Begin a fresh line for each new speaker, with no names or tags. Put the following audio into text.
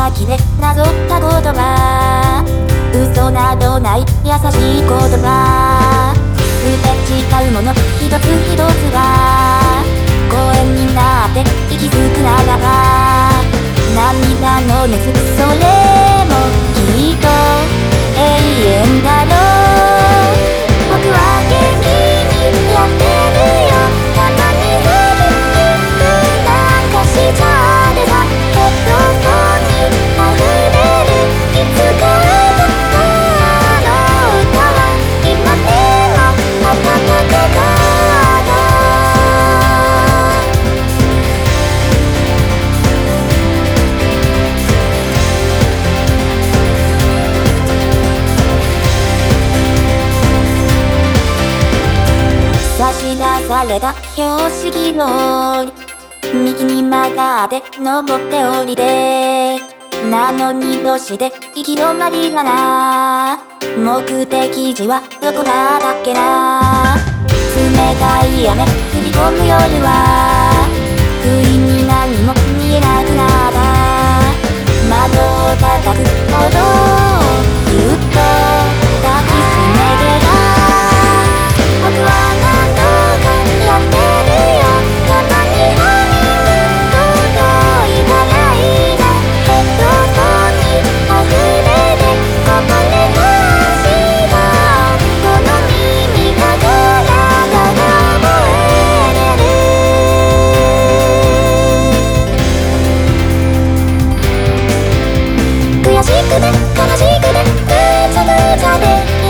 先でなぞった言葉。嘘などない優しい言葉。すれ違うもの一つ一つ流れた標識の右に曲がって登って降りてなのにどうして行き止まりなら目的地はどこだったっけな。冷たい雨降り込む夜はしくて悲しくてぐちゃぐちゃで。